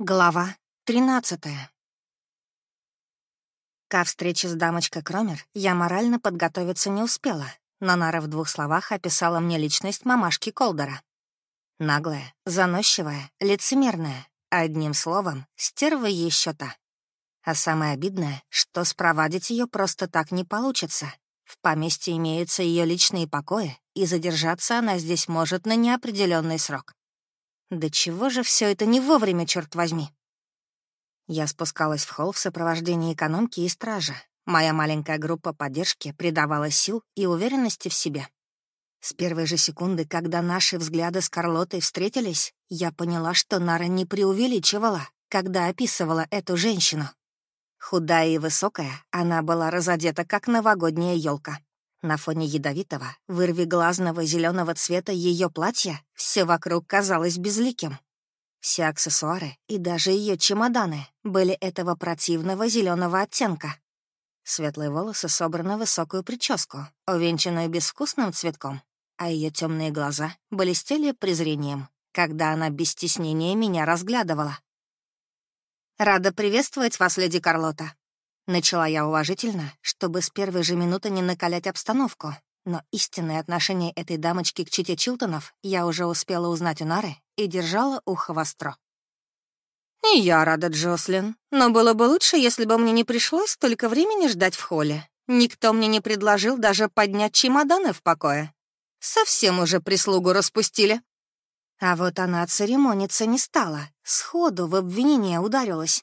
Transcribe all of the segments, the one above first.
Глава 13 Ко встрече с дамочкой Кромер я морально подготовиться не успела, но Нара в двух словах описала мне личность мамашки Колдера. Наглая, заносчивая, лицемерная, одним словом, стерва еще та. А самое обидное, что спровадить ее просто так не получится. В поместье имеются ее личные покои, и задержаться она здесь может на неопределенный срок. Да чего же все это не вовремя, черт возьми? Я спускалась в холл в сопровождении экономки и стража. Моя маленькая группа поддержки придавала сил и уверенности в себе. С первой же секунды, когда наши взгляды с Карлотой встретились, я поняла, что Нара не преувеличивала, когда описывала эту женщину. Худая и высокая, она была разодета, как новогодняя елка. На фоне ядовитого, вырвиглазного зеленого цвета ее платья все вокруг казалось безликим. Все аксессуары и даже ее чемоданы были этого противного зеленого оттенка. Светлые волосы собраны в высокую прическу, увенчанную безвкусным цветком, а ее темные глаза блестели презрением, когда она без стеснения меня разглядывала. «Рада приветствовать вас, леди Карлота», Начала я уважительно, чтобы с первой же минуты не накалять обстановку, но истинное отношение этой дамочки к чите Чилтонов я уже успела узнать у Нары и держала ухо востро. «И я рада, Джослин, но было бы лучше, если бы мне не пришлось столько времени ждать в холле. Никто мне не предложил даже поднять чемоданы в покое. Совсем уже прислугу распустили». А вот она церемониться не стала, сходу в обвинение ударилась.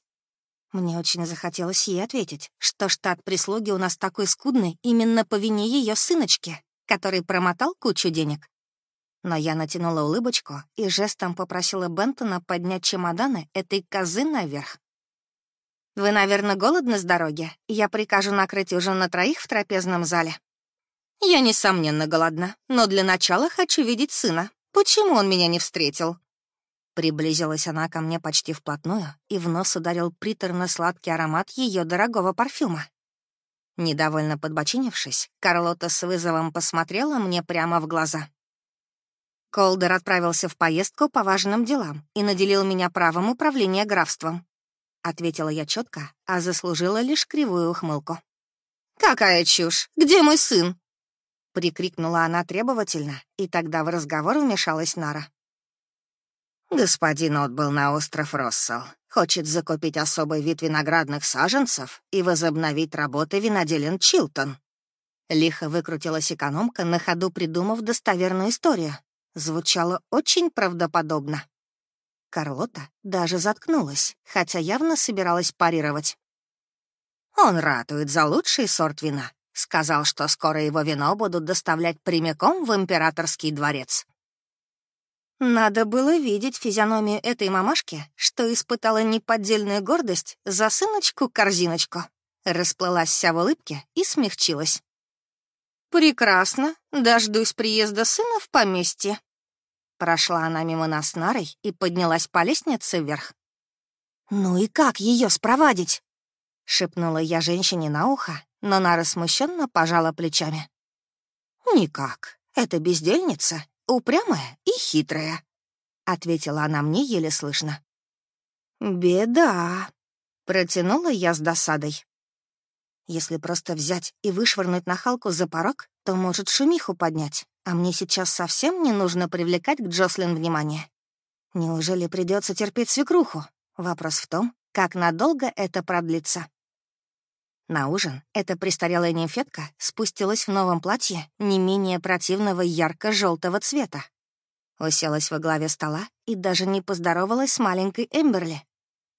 Мне очень захотелось ей ответить, что штат прислуги у нас такой скудный именно по вине ее сыночки, который промотал кучу денег. Но я натянула улыбочку и жестом попросила Бентона поднять чемоданы этой козы наверх. «Вы, наверное, голодны с дороги? Я прикажу накрыть ужин на троих в трапезном зале». «Я, несомненно, голодна, но для начала хочу видеть сына. Почему он меня не встретил?» Приблизилась она ко мне почти вплотную, и в нос ударил приторно-сладкий аромат ее дорогого парфюма. Недовольно подбочинившись, Карлота с вызовом посмотрела мне прямо в глаза. Колдер отправился в поездку по важным делам и наделил меня правом управления графством. Ответила я четко, а заслужила лишь кривую ухмылку. «Какая чушь! Где мой сын?» Прикрикнула она требовательно, и тогда в разговор вмешалась Нара. Господин отбыл на остров Россел. Хочет закупить особый вид виноградных саженцев и возобновить работы виноделен Чилтон. Лихо выкрутилась экономка, на ходу придумав достоверную историю. Звучало очень правдоподобно. Карлота даже заткнулась, хотя явно собиралась парировать. «Он ратует за лучший сорт вина. Сказал, что скоро его вино будут доставлять прямиком в императорский дворец. Надо было видеть физиономию этой мамашки, что испытала неподдельную гордость за сыночку-корзиночку. Расплылась вся в улыбке и смягчилась. «Прекрасно. Дождусь приезда сына в поместье». Прошла она мимо нас Нарой и поднялась по лестнице вверх. «Ну и как ее спровадить?» — шепнула я женщине на ухо, но Нара смущенно пожала плечами. «Никак. Это бездельница упрямая и хитрая», — ответила она мне еле слышно. «Беда», — протянула я с досадой. Если просто взять и вышвырнуть нахалку за порог, то может шумиху поднять, а мне сейчас совсем не нужно привлекать к Джослин внимание. Неужели придется терпеть свекруху? Вопрос в том, как надолго это продлится. На ужин эта престарелая нимфетка спустилась в новом платье не менее противного ярко желтого цвета. Уселась во главе стола и даже не поздоровалась с маленькой Эмберли.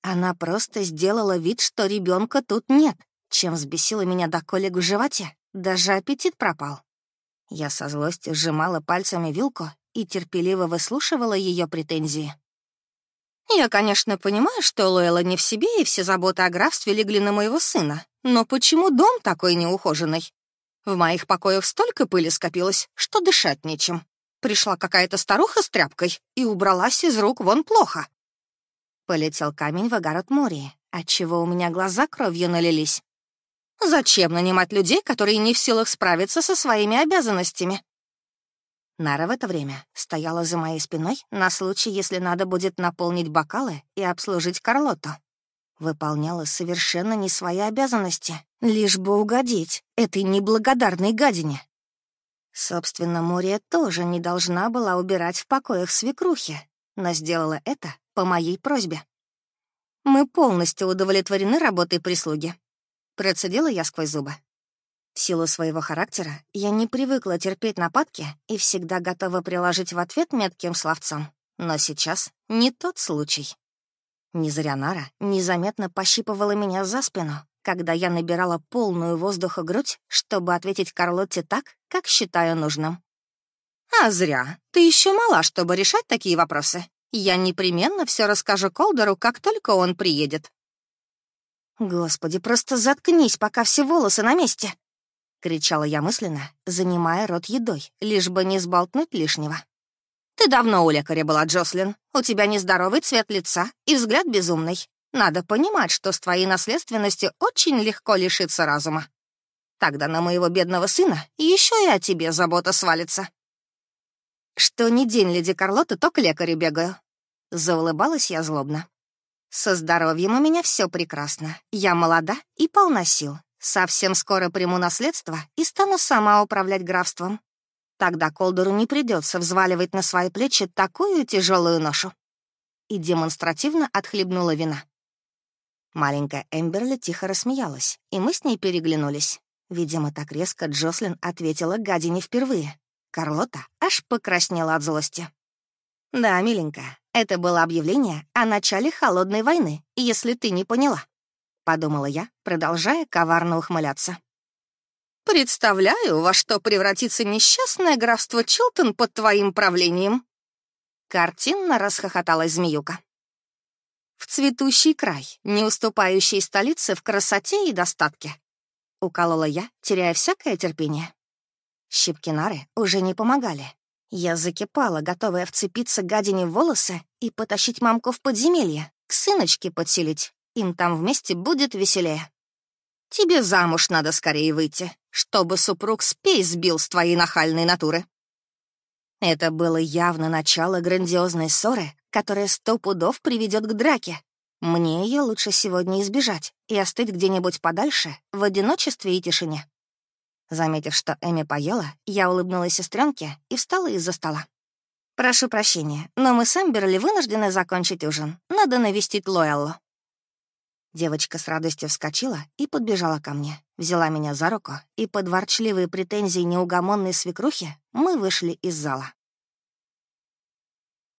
Она просто сделала вид, что ребенка тут нет, чем взбесила меня до колик в животе. Даже аппетит пропал. Я со злостью сжимала пальцами вилку и терпеливо выслушивала ее претензии. Я, конечно, понимаю, что Лойла не в себе, и все заботы о графстве легли на моего сына. Но почему дом такой неухоженный? В моих покоях столько пыли скопилось, что дышать нечем. Пришла какая-то старуха с тряпкой и убралась из рук вон плохо. Полетел камень в огород Мории, отчего у меня глаза кровью налились. Зачем нанимать людей, которые не в силах справиться со своими обязанностями? Нара в это время стояла за моей спиной на случай, если надо будет наполнить бокалы и обслужить Карлоту. Выполняла совершенно не свои обязанности, лишь бы угодить этой неблагодарной гадине. Собственно, Мурия тоже не должна была убирать в покоях свекрухи, но сделала это по моей просьбе. «Мы полностью удовлетворены работой прислуги», — процедила я сквозь зубы. В силу своего характера я не привыкла терпеть нападки и всегда готова приложить в ответ метким словцом. Но сейчас не тот случай. Низарянара незаметно пощипывала меня за спину, когда я набирала полную воздуха грудь, чтобы ответить Карлотте так, как считаю нужным. «А зря. Ты еще мала, чтобы решать такие вопросы. Я непременно все расскажу Колдеру, как только он приедет». «Господи, просто заткнись, пока все волосы на месте!» — кричала я мысленно, занимая рот едой, лишь бы не сболтнуть лишнего. «Ты давно у лекаря была, Джослин. У тебя нездоровый цвет лица и взгляд безумный. Надо понимать, что с твоей наследственностью очень легко лишиться разума. Тогда на моего бедного сына еще и о тебе забота свалится». «Что ни день, леди Карлота, то к лекарю бегаю». Заулыбалась я злобно. «Со здоровьем у меня все прекрасно. Я молода и полна сил. Совсем скоро приму наследство и стану сама управлять графством. Тогда Колдору не придется взваливать на свои плечи такую тяжелую ношу. И демонстративно отхлебнула вина. Маленькая Эмберли тихо рассмеялась, и мы с ней переглянулись. Видимо, так резко Джослин ответила гадине впервые. Карлота аж покраснела от злости. «Да, миленькая, это было объявление о начале холодной войны, если ты не поняла подумала я, продолжая коварно ухмыляться. «Представляю, во что превратится несчастное графство Чилтон под твоим правлением!» Картинно расхохоталась змеюка. «В цветущий край, не уступающий столице в красоте и достатке», — уколола я, теряя всякое терпение. Щипки нары уже не помогали. Я закипала, готовая вцепиться гадине в волосы и потащить мамку в подземелье, к сыночке подселить. Им там вместе будет веселее. Тебе замуж надо скорее выйти, чтобы супруг спей сбил с твоей нахальной натуры. Это было явно начало грандиозной ссоры, которая сто пудов приведет к драке. Мне ее лучше сегодня избежать и остыть где-нибудь подальше, в одиночестве и тишине. Заметив, что Эми поела, я улыбнулась сестренке и встала из-за стола. «Прошу прощения, но мы с Эмберли вынуждены закончить ужин. Надо навестить Лоэллу». Девочка с радостью вскочила и подбежала ко мне, взяла меня за руку, и под ворчливые претензии неугомонной свекрухи мы вышли из зала.